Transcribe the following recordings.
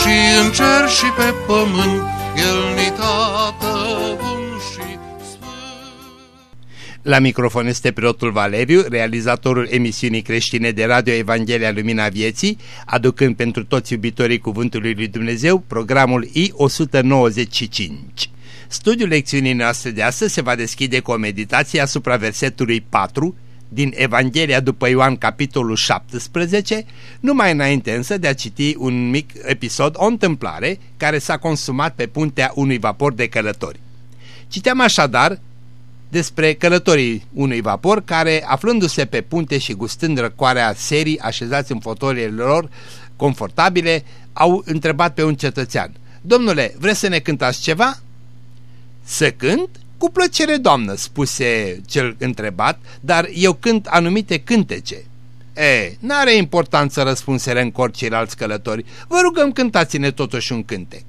și în cer și pe pământ, El ni tată bun și La microfon este preotul Valeriu, realizatorul emisiunii creștine de Radio Evanghelia Lumina Vieții, aducând pentru toți iubitorii Cuvântului Lui Dumnezeu programul I-195. Studiul lecțiunii noastre de astăzi se va deschide cu o meditație asupra versetului 4 din Evanghelia după Ioan capitolul 17, numai înainte însă de a citi un mic episod, o întâmplare care s-a consumat pe puntea unui vapor de călători. Citeam așadar despre călătorii unui vapor care, aflându-se pe punte și gustând răcoarea serii așezați în fotoliile lor confortabile, au întrebat pe un cetățean, Domnule, vreți să ne cântați ceva?" Să cânt? Cu plăcere, doamnă," spuse cel întrebat, dar eu cânt anumite cântece." E, n-are importanță," răspunseră în cor ceilalți călători, vă rugăm cântați-ne totuși un cântec."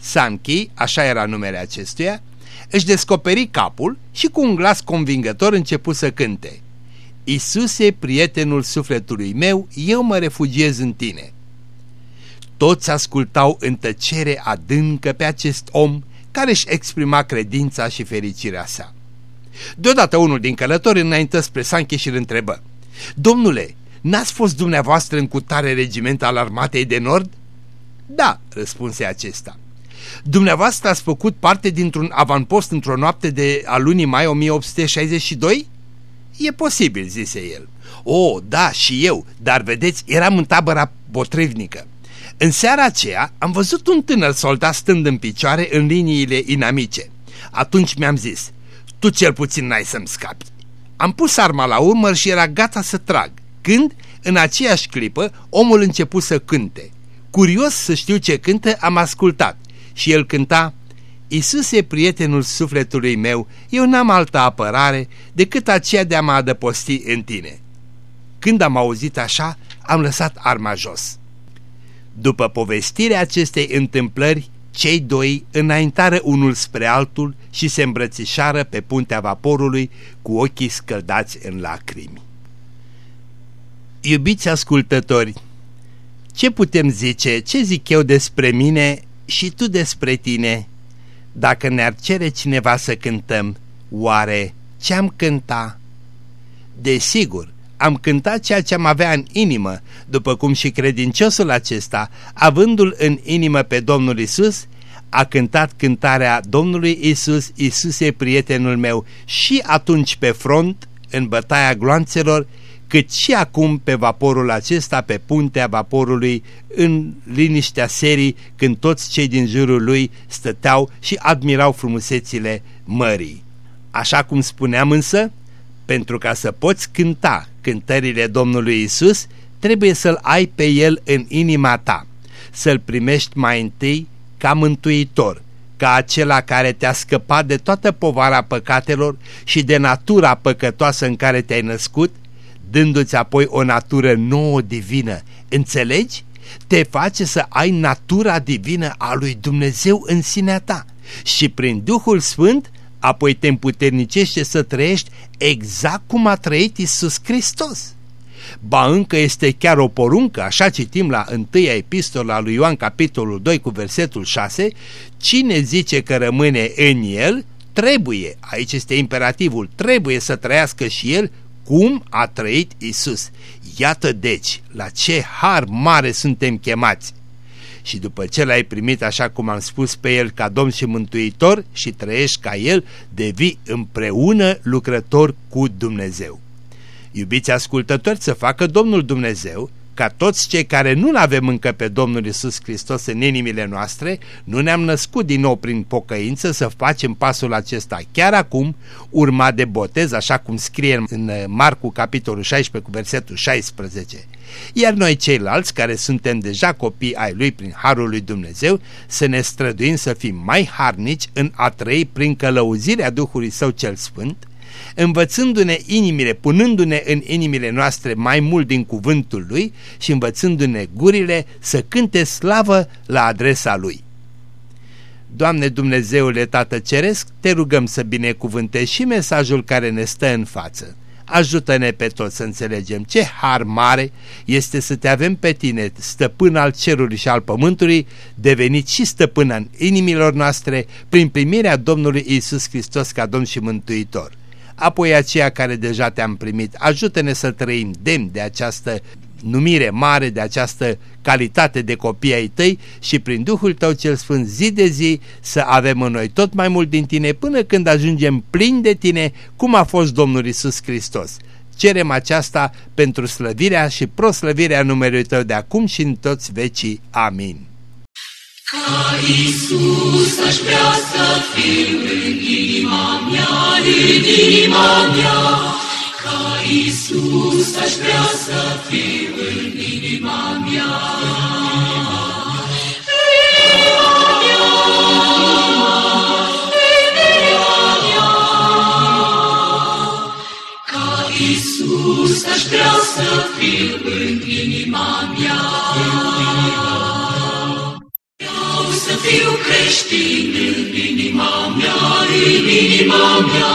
Sanchi, așa era numele acestuia, își descoperi capul și cu un glas convingător începu să cânte. Isuse, prietenul sufletului meu, eu mă refugiez în tine. Toți ascultau în tăcere adâncă pe acest om care își exprima credința și fericirea sa. Deodată unul din călători înaintă spre Sanchi și îl întrebă, Domnule, n-ați fost dumneavoastră în cutare regiment al armatei de nord? Da, răspunse acesta. Dumneavoastră ați făcut parte dintr-un avanpost într-o noapte de a lunii mai 1862? E posibil, zise el. O, da, și eu, dar vedeți, eram în tabăra potrivnică. În seara aceea am văzut un tânăr soldat stând în picioare în liniile inamice. Atunci mi-am zis, tu cel puțin n-ai să-mi scapi. Am pus arma la urmă și era gata să trag, când, în aceeași clipă, omul început să cânte. Curios să știu ce cântă, am ascultat și el cânta Iisuse, prietenul sufletului meu, eu n-am altă apărare decât aceea de a mă adăposti în tine. Când am auzit așa, am lăsat arma jos. După povestirea acestei întâmplări, cei doi înaintară unul spre altul și se îmbrățișară pe puntea vaporului cu ochii scăldați în lacrimi. Iubiți ascultători, ce putem zice, ce zic eu despre mine și tu despre tine? Dacă ne-ar cere cineva să cântăm, oare ce-am cânta? Desigur, am cântat ceea ce am avea în inimă, după cum și credinciosul acesta, avându-l în inimă pe Domnul Isus, a cântat cântarea Domnului Isus, Isuse prietenul meu, și atunci pe front, în bătaia gloanțelor, cât și acum pe vaporul acesta, pe puntea vaporului, în liniștea serii, când toți cei din jurul lui stăteau și admirau frumusețile mării. Așa cum spuneam însă, pentru ca să poți cânta cântările Domnului Isus, trebuie să-L ai pe El în inima ta, să-L primești mai întâi ca mântuitor, ca acela care te-a scăpat de toată povara păcatelor și de natura păcătoasă în care te-ai născut, dându-ți apoi o natură nouă divină. Înțelegi? Te face să ai natura divină a lui Dumnezeu în sinea ta și prin Duhul Sfânt apoi te împuternicește să trăiești exact cum a trăit Isus Hristos. Ba încă este chiar o poruncă, așa citim la întâia epistola lui Ioan capitolul 2 cu versetul 6, cine zice că rămâne în el, trebuie, aici este imperativul, trebuie să trăiască și el cum a trăit Isus. Iată deci la ce har mare suntem chemați și după ce l-ai primit așa cum am spus pe el ca Domn și Mântuitor și trăiești ca el, devii împreună lucrător cu Dumnezeu. Iubiți ascultători, să facă Domnul Dumnezeu ca toți cei care nu-L avem încă pe Domnul Isus Hristos în inimile noastre, nu ne-am născut din nou prin pocăință să facem pasul acesta chiar acum, urmat de botez, așa cum scrie în Marcu capitolul 16 cu versetul 16. Iar noi ceilalți care suntem deja copii ai Lui prin Harul lui Dumnezeu, să ne străduim să fim mai harnici în a trăi prin călăuzirea Duhului Său cel Sfânt, învățându-ne inimile, punându-ne în inimile noastre mai mult din cuvântul Lui și învățându-ne gurile să cânte slavă la adresa Lui. Doamne Dumnezeule Tată Ceresc, te rugăm să binecuvântezi și mesajul care ne stă în față. Ajută-ne pe toți să înțelegem ce har mare este să te avem pe tine, stăpân al cerului și al pământului, devenit și stăpân în inimilor noastre prin primirea Domnului Isus Hristos ca Domn și Mântuitor apoi aceia care deja te-am primit. Ajută-ne să trăim demn de această numire mare, de această calitate de copii ai tăi și prin Duhul tău cel Sfânt zi de zi să avem în noi tot mai mult din tine până când ajungem plini de tine cum a fost Domnul Isus Hristos. Cerem aceasta pentru slăvirea și proslăvirea numelui tău de acum și în toți vecii. Amin. Ca Iisus aș vrea să fiu în inima mea, în inima mea. Ca Iisus aș vrea să fiu în inima mea. Iisus aș vrea să fiu în inima mea. Să fiu creștin în inima mea, în inima mea.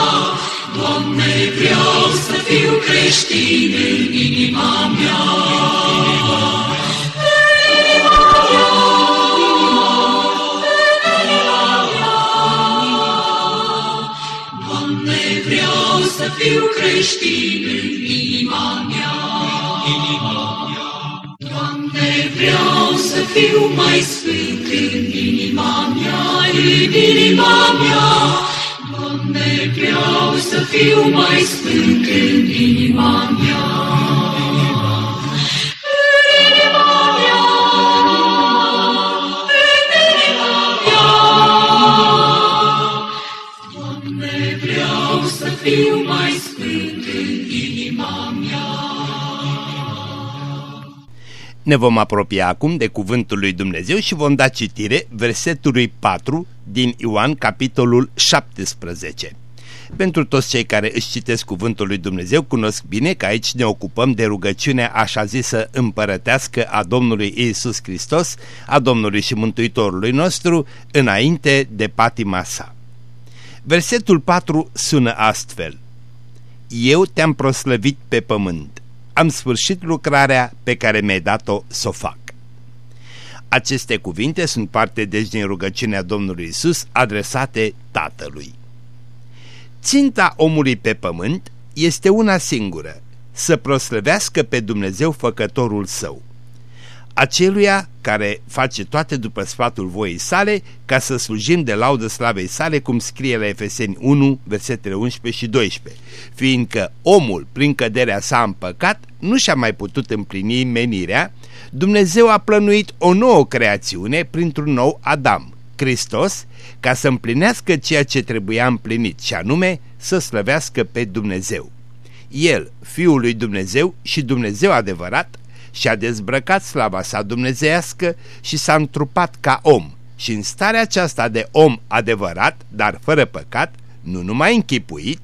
Doamne, vreau să fiu creștin în inima mea. Doamne, vreau să fiu creștin în inima mea. Doamne, vreau să fiu mai sfânt în inima mea, în inima mea. Doamne, vreau să fiu mai sfânt în inima mea. fiu mai sfânt Ne vom apropia acum de cuvântul lui Dumnezeu și vom da citire versetului 4 din Ioan, capitolul 17. Pentru toți cei care își citesc cuvântul lui Dumnezeu, cunosc bine că aici ne ocupăm de rugăciunea așa zisă împărătească a Domnului Isus Hristos, a Domnului și Mântuitorului nostru, înainte de patima sa. Versetul 4 sună astfel. Eu te-am proslăvit pe pământ am sfârșit lucrarea pe care mi-ai dat-o să o fac. Aceste cuvinte sunt parte deci din rugăciunea Domnului Isus adresate Tatălui. Ținta omului pe pământ este una singură, să proslăvească pe Dumnezeu făcătorul său aceluia care face toate după sfatul voii sale, ca să slujim de laudă slavei sale, cum scrie la Efeseni 1, versetele 11 și 12, fiindcă omul, prin căderea sa în păcat, nu și-a mai putut împlini menirea, Dumnezeu a plănuit o nouă creațiune printr-un nou Adam, Hristos, ca să împlinească ceea ce trebuia împlinit, și anume să slăvească pe Dumnezeu. El, Fiul lui Dumnezeu și Dumnezeu adevărat, și-a dezbrăcat slava sa dumnezeiască și s-a întrupat ca om și în starea aceasta de om adevărat, dar fără păcat, nu numai închipuit,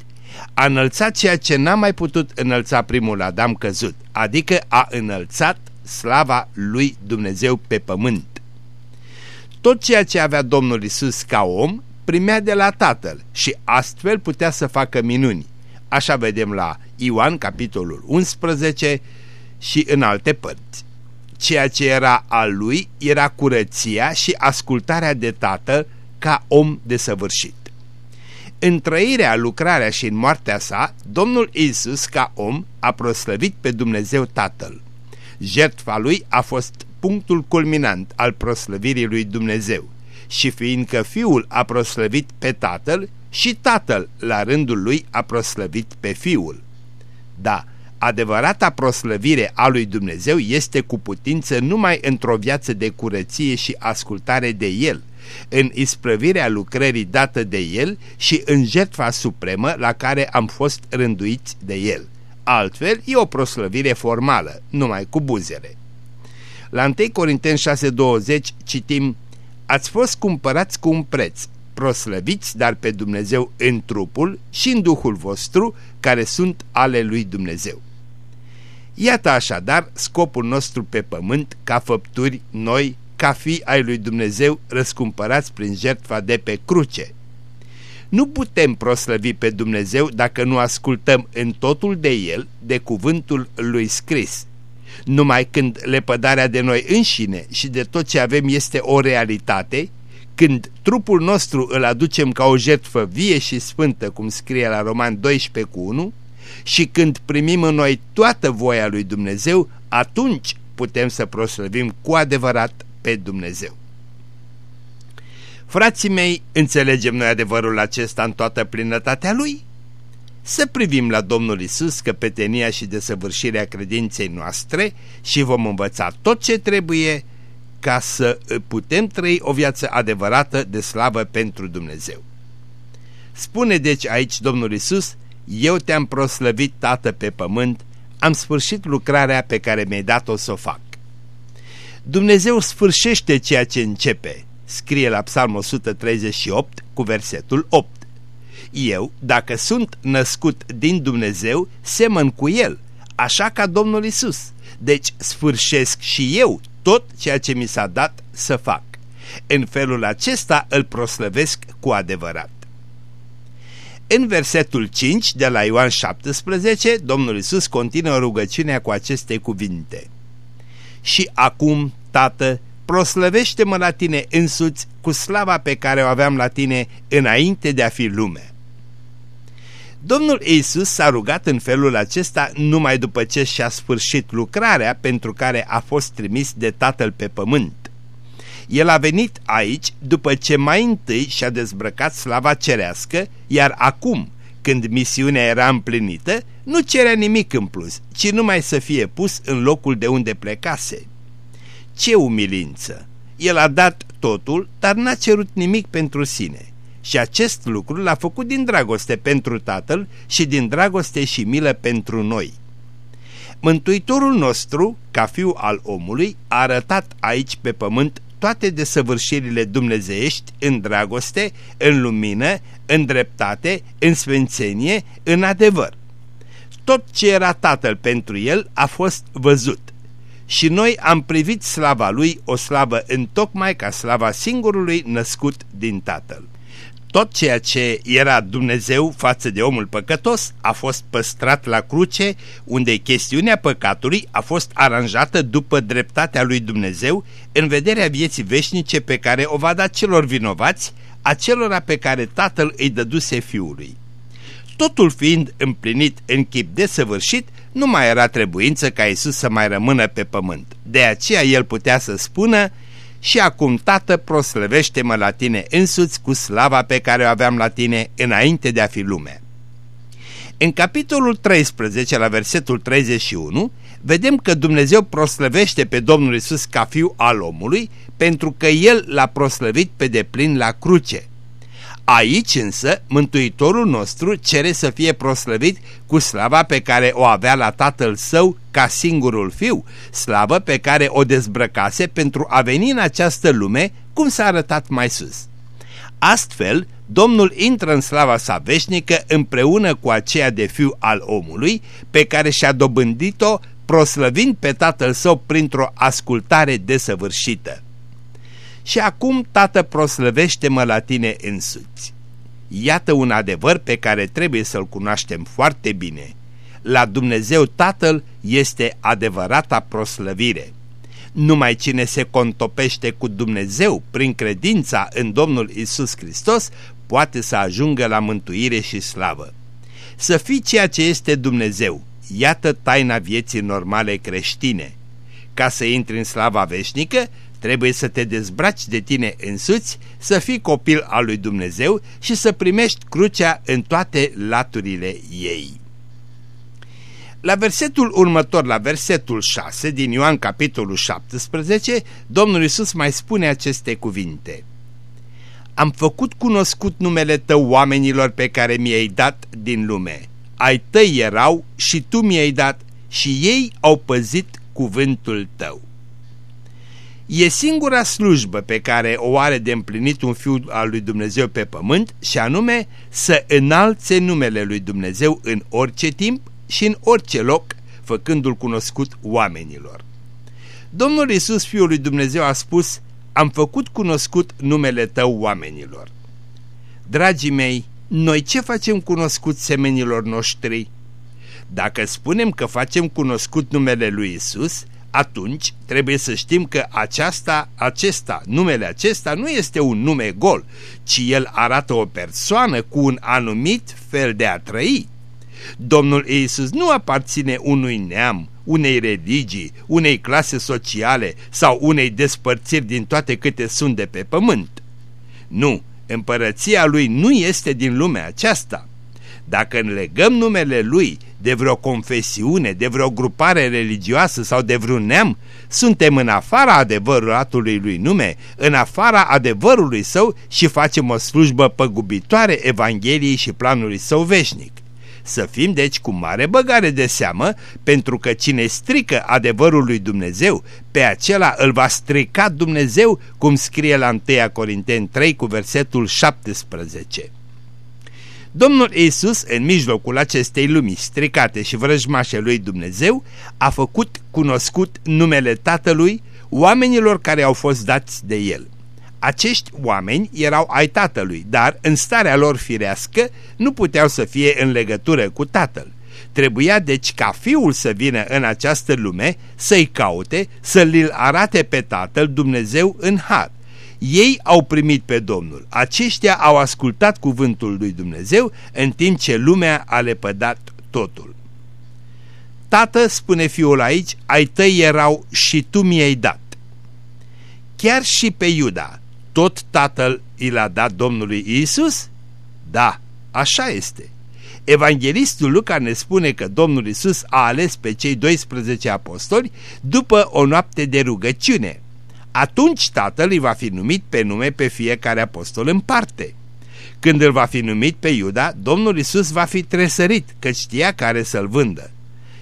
a înălțat ceea ce n-a mai putut înălța primul Adam căzut, adică a înălțat slava lui Dumnezeu pe pământ. Tot ceea ce avea Domnul Isus ca om primea de la Tatăl și astfel putea să facă minuni. Așa vedem la Ioan, capitolul 11, și în alte părți. Ceea ce era al lui era curăția și ascultarea de tatăl ca om desăvârșit. În trăirea, lucrarea și în moartea sa, Domnul Isus, ca om, a proslăvit pe Dumnezeu Tatăl. Jertfa lui a fost punctul culminant al proslăvirii lui Dumnezeu și fiindcă Fiul a proslăvit pe Tatăl, și Tatăl, la rândul lui, a proslăvit pe Fiul. Da, adevărata proslăvire a lui Dumnezeu este cu putință numai într-o viață de curăție și ascultare de El, în isprăvirea lucrării dată de El și în jertfa supremă la care am fost rânduiți de El. Altfel, e o proslăvire formală, numai cu buzele. La 1 Corinteni 6.20 citim Ați fost cumpărați cu un preț, proslăviți dar pe Dumnezeu în trupul și în Duhul vostru, care sunt ale lui Dumnezeu. Iată așadar scopul nostru pe pământ ca făpturi noi, ca fi ai lui Dumnezeu răscumpărați prin jertfa de pe cruce. Nu putem proslăvi pe Dumnezeu dacă nu ascultăm în totul de El, de cuvântul lui scris. Numai când lepădarea de noi înșine și de tot ce avem este o realitate, când trupul nostru îl aducem ca o jertfă vie și sfântă, cum scrie la Roman 12 cu 1, și când primim în noi toată voia lui Dumnezeu, atunci putem să proslăvim cu adevărat pe Dumnezeu. Frații mei, înțelegem noi adevărul acesta în toată plinătatea lui? Să privim la Domnul Isus căpetenia și desăvârșirea credinței noastre și vom învăța tot ce trebuie ca să putem trăi o viață adevărată de slavă pentru Dumnezeu. Spune deci aici Domnul Isus, eu te-am proslăvit, Tată, pe pământ, am sfârșit lucrarea pe care mi-ai dat-o să o fac. Dumnezeu sfârșește ceea ce începe, scrie la Psalm 138 cu versetul 8. Eu, dacă sunt născut din Dumnezeu, semăn cu El, așa ca Domnul Isus. Deci sfârșesc și eu tot ceea ce mi s-a dat să fac. În felul acesta îl proslăvesc cu adevărat. În versetul 5 de la Ioan 17, Domnul Isus continuă rugăciunea cu aceste cuvinte. Și acum, Tată, proslăvește-mă la tine însuți cu slava pe care o aveam la tine înainte de a fi lume. Domnul Isus s-a rugat în felul acesta numai după ce și-a sfârșit lucrarea pentru care a fost trimis de Tatăl pe pământ. El a venit aici după ce mai întâi și-a dezbrăcat slava cerească, iar acum, când misiunea era împlinită, nu cerea nimic în plus, ci numai să fie pus în locul de unde plecase. Ce umilință! El a dat totul, dar n-a cerut nimic pentru sine. Și acest lucru l-a făcut din dragoste pentru Tatăl și din dragoste și milă pentru noi. Mântuitorul nostru, ca fiu al omului, a arătat aici pe pământ toate desăvârșirile dumnezeiești în dragoste, în lumină, în dreptate, în sfințenie, în adevăr. Tot ce era Tatăl pentru el a fost văzut și noi am privit slava lui, o slavă întocmai ca slava singurului născut din Tatăl. Tot ceea ce era Dumnezeu față de omul păcătos a fost păstrat la cruce, unde chestiunea păcatului a fost aranjată după dreptatea lui Dumnezeu în vederea vieții veșnice pe care o va da celor vinovați, acelora pe care Tatăl îi dăduse Fiului. Totul fiind împlinit în chip desăvârșit, nu mai era trebuință ca Isus să mai rămână pe pământ. De aceea el putea să spună, și acum, Tată, proslăvește-mă la tine însuți cu slava pe care o aveam la tine înainte de a fi lume. În capitolul 13, la versetul 31, vedem că Dumnezeu proslăvește pe Domnul Isus ca fiu al omului pentru că El l-a proslăvit pe deplin la cruce. Aici însă Mântuitorul nostru cere să fie proslăvit cu slava pe care o avea la Tatăl Său ca singurul Fiu, slavă pe care o dezbrăcase pentru a veni în această lume, cum s-a arătat mai sus. Astfel, Domnul intră în slava sa veșnică împreună cu aceea de Fiu al omului, pe care și-a dobândit-o proslăvind pe Tatăl Său printr-o ascultare desăvârșită. Și acum, Tată, proslăvește-mă la tine însuți. Iată un adevăr pe care trebuie să-l cunoaștem foarte bine. La Dumnezeu Tatăl este adevărata proslăvire. Numai cine se contopește cu Dumnezeu prin credința în Domnul Isus Hristos poate să ajungă la mântuire și slavă. Să fii ceea ce este Dumnezeu, iată taina vieții normale creștine. Ca să intri în slava veșnică, Trebuie să te dezbraci de tine însuți, să fii copil al lui Dumnezeu și să primești crucea în toate laturile ei. La versetul următor, la versetul 6 din Ioan capitolul 17, Domnul Isus mai spune aceste cuvinte. Am făcut cunoscut numele tău oamenilor pe care mi-ai dat din lume. Ai tăi erau și tu mi-ai dat și ei au păzit cuvântul tău. E singura slujbă pe care o are de împlinit un fiu al lui Dumnezeu pe pământ și anume să înalțe numele lui Dumnezeu în orice timp și în orice loc, făcându-l cunoscut oamenilor. Domnul Iisus, Fiul lui Dumnezeu, a spus, am făcut cunoscut numele tău oamenilor. Dragii mei, noi ce facem cunoscut semenilor noștri? Dacă spunem că facem cunoscut numele lui Isus, atunci trebuie să știm că aceasta, acesta, numele acesta nu este un nume gol, ci el arată o persoană cu un anumit fel de a trăi. Domnul Iisus nu aparține unui neam, unei religii, unei clase sociale sau unei despărțiri din toate câte sunt de pe pământ. Nu, împărăția lui nu este din lumea aceasta. Dacă înlegăm numele lui de vreo confesiune, de vreo grupare religioasă sau de vreun neam, suntem în afara adevărului lui nume, în afara adevărului său și facem o slujbă păgubitoare Evangheliei și planului său veșnic. Să fim deci cu mare băgare de seamă, pentru că cine strică adevărul lui Dumnezeu, pe acela îl va strica Dumnezeu, cum scrie la 1 Corinteni 3 cu versetul 17. Domnul Iisus, în mijlocul acestei lumii stricate și vrăjmașe lui Dumnezeu, a făcut cunoscut numele Tatălui oamenilor care au fost dați de El. Acești oameni erau ai tatălui, dar în starea lor firească nu puteau să fie în legătură cu tatăl. Trebuia deci ca fiul să vină în această lume, să-i caute, să-l arate pe tatăl Dumnezeu în har. Ei au primit pe Domnul, aceștia au ascultat cuvântul lui Dumnezeu în timp ce lumea a lepădat totul. Tată, spune fiul aici, ai tăi erau și tu mi-ai dat. Chiar și pe Iuda, tot tatăl i l-a dat Domnului Isus? Da, așa este. Evanghelistul Luca ne spune că Domnul Isus a ales pe cei 12 apostoli după o noapte de rugăciune. Atunci tatăl îi va fi numit pe nume pe fiecare apostol în parte. Când îl va fi numit pe Iuda, Domnul Isus va fi tresărit, că știa care să-l vândă.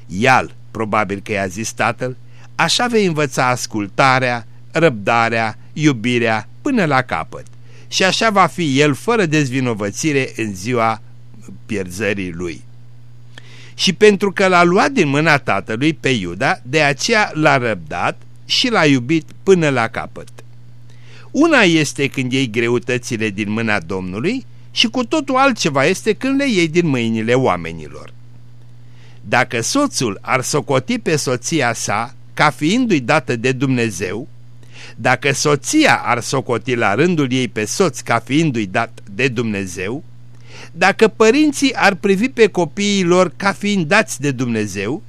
Ial, probabil că i-a zis tatăl, așa vei învăța ascultarea, răbdarea, iubirea până la capăt. Și așa va fi el fără dezvinovățire în ziua pierzării lui. Și pentru că l-a luat din mâna tatălui pe Iuda, de aceea l-a răbdat și l-a iubit până la capăt. Una este când iei greutățile din mâna Domnului și cu totul altceva este când le iei din mâinile oamenilor. Dacă soțul ar socoti pe soția sa ca fiindu-i dată de Dumnezeu, dacă soția ar socoti la rândul ei pe soț ca fiindu-i dat de Dumnezeu, dacă părinții ar privi pe copiii lor ca fiind dați de Dumnezeu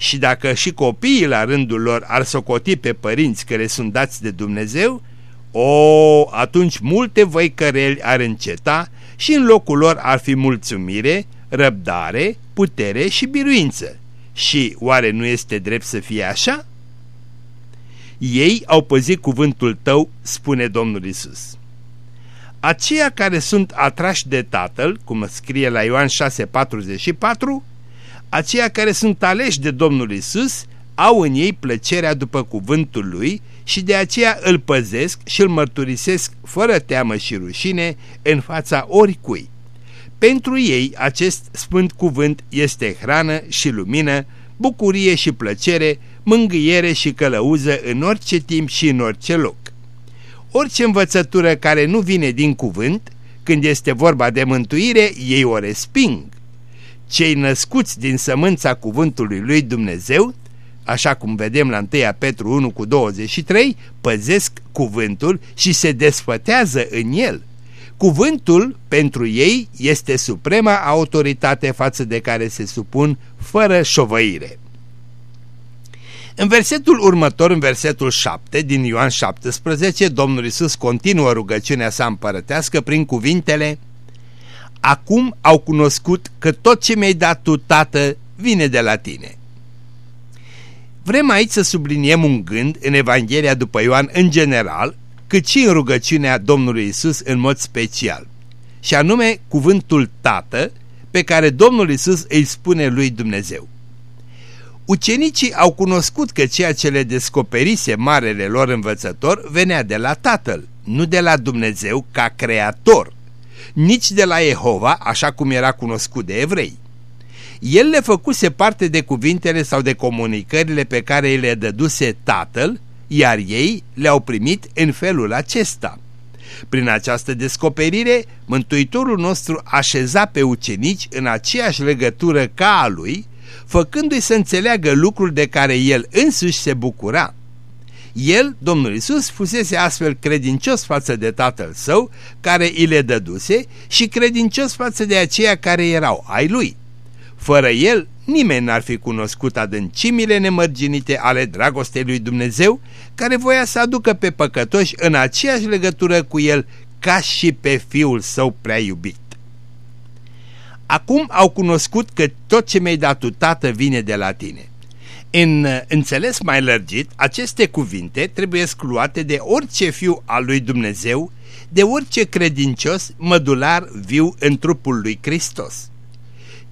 și dacă și copiii la rândul lor ar socoti pe părinți care sunt dați de Dumnezeu, o, atunci multe văicăreli ar înceta și în locul lor ar fi mulțumire, răbdare, putere și biruință. Și oare nu este drept să fie așa? Ei au păzit cuvântul tău, spune Domnul Isus. Aceia care sunt atrași de Tatăl, cum scrie la Ioan 6,44, aceia care sunt aleși de Domnul Isus, au în ei plăcerea după cuvântul Lui și de aceea îl păzesc și îl mărturisesc fără teamă și rușine în fața oricui. Pentru ei acest sfânt cuvânt este hrană și lumină, bucurie și plăcere, mângâiere și călăuză în orice timp și în orice loc. Orice învățătură care nu vine din cuvânt, când este vorba de mântuire, ei o resping. Cei născuți din sămânța cuvântului lui Dumnezeu, așa cum vedem la 1 Petru 1 cu 23, păzesc cuvântul și se desfătează în el. Cuvântul pentru ei este suprema autoritate față de care se supun fără șovăire. În versetul următor, în versetul 7 din Ioan 17, Domnul Isus continuă rugăciunea sa împărătească prin cuvintele Acum au cunoscut că tot ce mi-ai dat tu, Tată, vine de la tine. Vrem aici să subliniem un gând în Evanghelia după Ioan în general, cât și în rugăciunea Domnului Isus în mod special, și anume cuvântul Tată pe care Domnul Isus îi spune lui Dumnezeu. Ucenicii au cunoscut că ceea ce le descoperise marele lor învățător venea de la Tatăl, nu de la Dumnezeu ca creator, nici de la Jehova, așa cum era cunoscut de evrei. El le făcuse parte de cuvintele sau de comunicările pe care îi le dăduse Tatăl, iar ei le-au primit în felul acesta. Prin această descoperire, Mântuitorul nostru așeza pe ucenici în aceeași legătură ca a lui, făcându-i să înțeleagă lucruri de care el însuși se bucura. El, Domnul Isus, fusese astfel credincios față de tatăl său, care îi le dăduse, și credincios față de aceia care erau ai lui. Fără el, nimeni n-ar fi cunoscut adâncimile nemărginite ale dragostei lui Dumnezeu, care voia să aducă pe păcătoși în aceeași legătură cu el ca și pe fiul său prea iubit. Acum au cunoscut că tot ce mi-ai dat tu, tată, vine de la tine. În înțeles mai lărgit, aceste cuvinte trebuie scluate de orice fiu al lui Dumnezeu, de orice credincios mădular viu în trupul lui Hristos.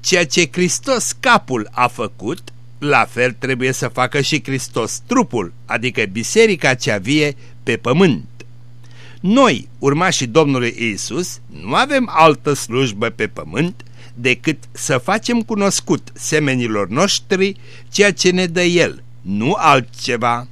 Ceea ce Hristos capul a făcut, la fel trebuie să facă și Hristos trupul, adică biserica cea vie pe pământ. Noi, urmașii Domnului Isus, nu avem altă slujbă pe pământ decât să facem cunoscut semenilor noștri ceea ce ne dă El, nu altceva.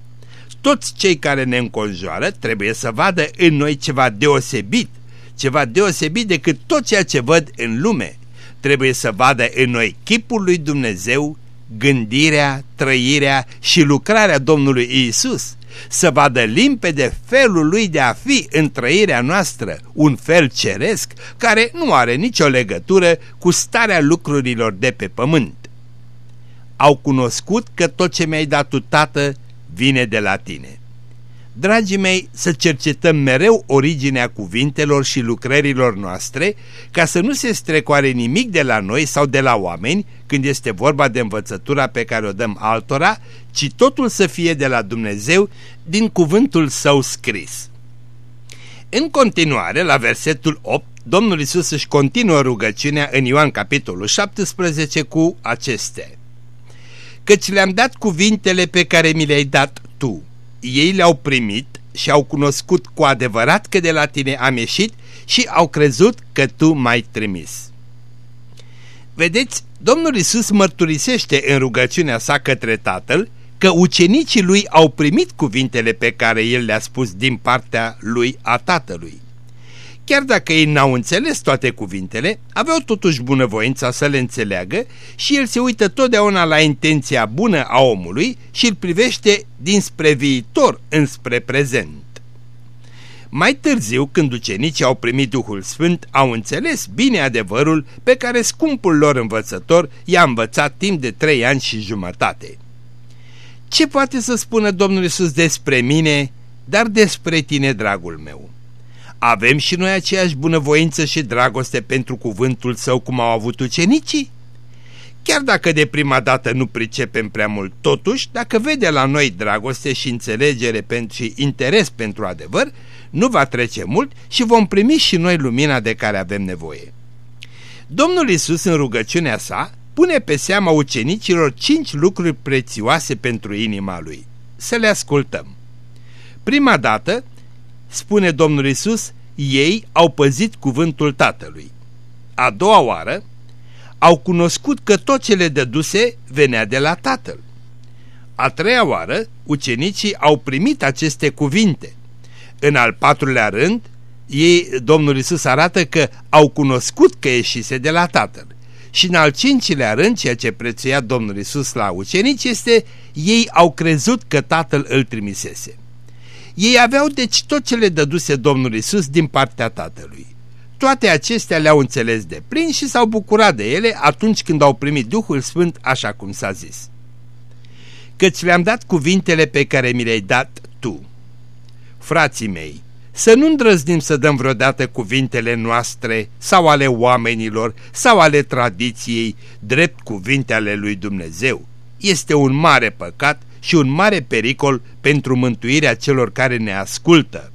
Toți cei care ne înconjoară trebuie să vadă în noi ceva deosebit, ceva deosebit decât tot ceea ce văd în lume. Trebuie să vadă în noi chipul lui Dumnezeu, gândirea, trăirea și lucrarea Domnului Isus să vadă limpede felul lui de a fi în trăirea noastră, un fel ceresc care nu are nicio legătură cu starea lucrurilor de pe pământ. Au cunoscut că tot ce mi-ai dat tu, Tată, vine de la tine. Dragii mei, să cercetăm mereu originea cuvintelor și lucrărilor noastre ca să nu se strecoare nimic de la noi sau de la oameni când este vorba de învățătura pe care o dăm altora, ci totul să fie de la Dumnezeu din cuvântul său scris. În continuare, la versetul 8, Domnul Isus își continuă rugăciunea în Ioan capitolul 17 cu acestea. Căci le-am dat cuvintele pe care mi le-ai dat tu ei le-au primit și au cunoscut cu adevărat că de la tine am ieșit și au crezut că tu m-ai trimis. Vedeți, Domnul Isus mărturisește în rugăciunea sa către Tatăl că ucenicii lui au primit cuvintele pe care el le-a spus din partea lui a Tatălui. Chiar dacă ei n-au înțeles toate cuvintele, aveau totuși bunăvoința să le înțeleagă și el se uită totdeauna la intenția bună a omului și îl privește dinspre viitor înspre prezent. Mai târziu, când ucenicii au primit Duhul Sfânt, au înțeles bine adevărul pe care scumpul lor învățător i-a învățat timp de trei ani și jumătate. Ce poate să spună Domnul Isus despre mine, dar despre tine, dragul meu? Avem și noi aceeași bunăvoință și dragoste pentru cuvântul său cum au avut ucenicii? Chiar dacă de prima dată nu pricepem prea mult, totuși, dacă vede la noi dragoste și înțelegere pentru și interes pentru adevăr, nu va trece mult și vom primi și noi lumina de care avem nevoie. Domnul Isus în rugăciunea sa pune pe seama ucenicilor cinci lucruri prețioase pentru inima lui. Să le ascultăm. Prima dată, spune Domnul Isus, ei au păzit cuvântul Tatălui. A doua oară, au cunoscut că tot ce le dăduse venea de la Tatăl. A treia oară, ucenicii au primit aceste cuvinte. În al patrulea rând, ei, Domnul Isus arată că au cunoscut că ieșise de la Tatăl. Și în al cincilea rând, ceea ce prețuia Domnul Isus la ucenici este, ei au crezut că Tatăl îl trimisese. Ei aveau deci tot ce le dăduse Domnul Isus din partea Tatălui. Toate acestea le-au înțeles de plin și s-au bucurat de ele atunci când au primit Duhul Sfânt așa cum s-a zis. Căci le-am dat cuvintele pe care mi le-ai dat tu. Frații mei, să nu îndrăznim să dăm vreodată cuvintele noastre sau ale oamenilor sau ale tradiției drept cuvinte ale lui Dumnezeu. Este un mare păcat și un mare pericol pentru mântuirea celor care ne ascultă.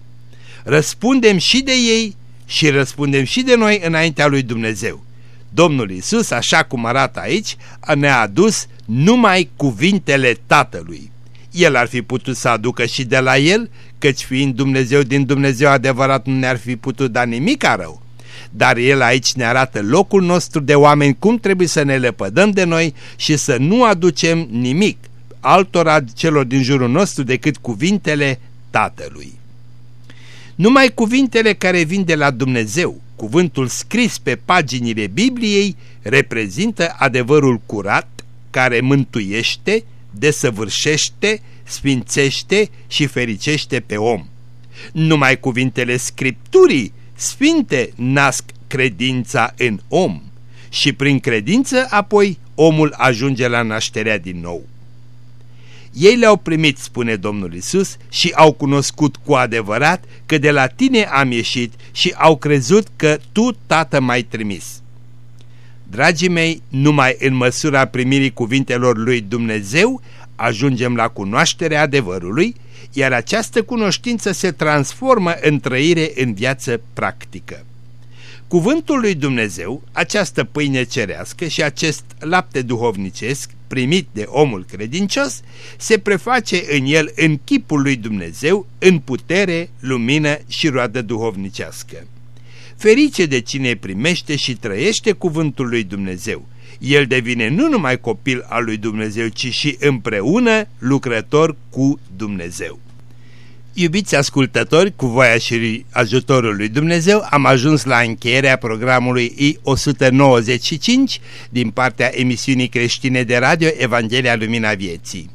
Răspundem și de ei și răspundem și de noi înaintea lui Dumnezeu. Domnul Isus, așa cum arată aici, ne-a adus numai cuvintele Tatălui. El ar fi putut să aducă și de la el, căci fiind Dumnezeu din Dumnezeu adevărat nu ne-ar fi putut da nimic rău. Dar el aici ne arată locul nostru de oameni cum trebuie să ne lepădăm de noi și să nu aducem nimic altora celor din jurul nostru decât cuvintele Tatălui. Numai cuvintele care vin de la Dumnezeu, cuvântul scris pe paginile Bibliei, reprezintă adevărul curat care mântuiește, desăvârșește, sfințește și fericește pe om. Numai cuvintele Scripturii sfinte nasc credința în om și prin credință apoi omul ajunge la nașterea din nou. Ei le-au primit, spune Domnul Isus, și au cunoscut cu adevărat că de la tine am ieșit și au crezut că tu, Tată, m-ai trimis. Dragii mei, numai în măsura primirii cuvintelor lui Dumnezeu ajungem la cunoașterea adevărului, iar această cunoștință se transformă în trăire în viață practică. Cuvântul lui Dumnezeu, această pâine cerească și acest lapte duhovnicesc primit de omul credincios, se preface în el în chipul lui Dumnezeu, în putere, lumină și roadă duhovnicească. Ferice de cine primește și trăiește cuvântul lui Dumnezeu. El devine nu numai copil al lui Dumnezeu, ci și împreună lucrător cu Dumnezeu. Iubiți ascultători, cu voia și ajutorul lui Dumnezeu, am ajuns la încheierea programului I-195 din partea emisiunii creștine de radio Evanghelia Lumina Vieții.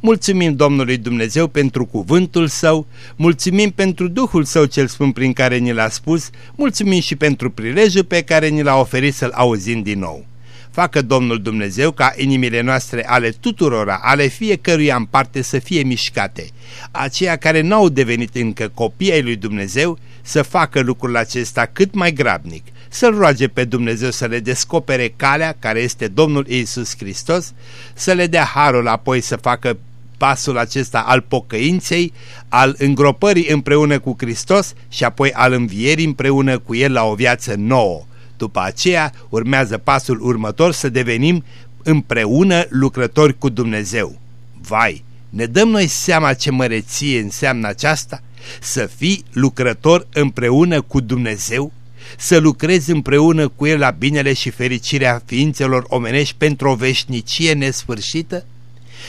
Mulțumim Domnului Dumnezeu pentru cuvântul Său, mulțumim pentru Duhul Său cel Sfânt prin care ni l-a spus, mulțumim și pentru prilejul pe care ni l-a oferit să-l auzim din nou. Facă Domnul Dumnezeu ca inimile noastre ale tuturora, ale fiecăruia în parte să fie mișcate. Aceia care n-au devenit încă copii ai lui Dumnezeu să facă lucrul acesta cât mai grabnic, să-L roage pe Dumnezeu să le descopere calea care este Domnul Iisus Hristos, să le dea harul apoi să facă pasul acesta al pocăinței, al îngropării împreună cu Hristos și apoi al învierii împreună cu El la o viață nouă după aceea urmează pasul următor să devenim împreună lucrători cu Dumnezeu. Vai, ne dăm noi seama ce măreție înseamnă aceasta? Să fii lucrător împreună cu Dumnezeu? Să lucrezi împreună cu El la binele și fericirea ființelor omenești pentru o veșnicie nesfârșită?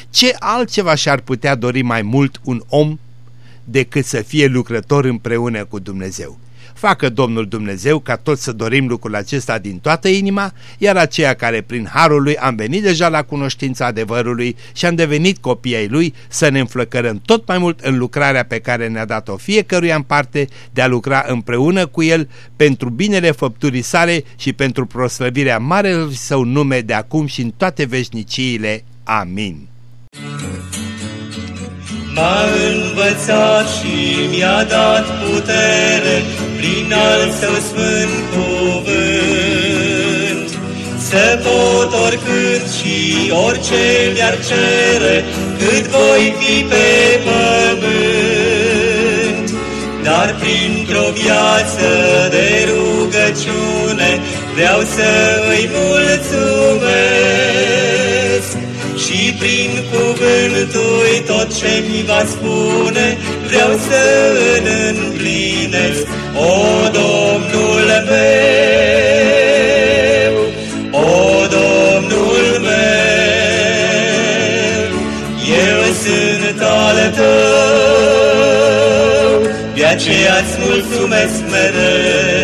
Ce altceva și-ar putea dori mai mult un om decât să fie lucrător împreună cu Dumnezeu? Facă Domnul Dumnezeu ca toți să dorim lucrul acesta din toată inima, iar aceia care prin harul lui am venit deja la cunoștința adevărului și am devenit copii ai lui, să ne înflăcărăm tot mai mult în lucrarea pe care ne-a dat-o fiecăruia în parte de a lucra împreună cu el pentru binele făpturii sale și pentru proslăvirea marelui său nume de acum și în toate veșniciile. Amin. M-a învățat și mi-a dat putere prin al său sfânt cuvânt. Să pot oricând și orice mi-ar cere, cât voi fi pe pământ. Dar printr-o viață de rugăciune vreau să îi mulțumesc și prin cuvântul tot ce mi va spune vreau să îl împlinesc. O, Domnul meu, o, Domnul meu, eu sunt al tău, de aceea îți mulțumesc mereu.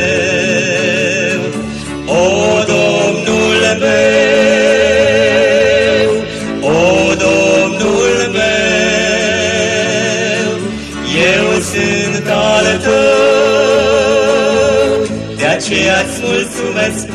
Tău,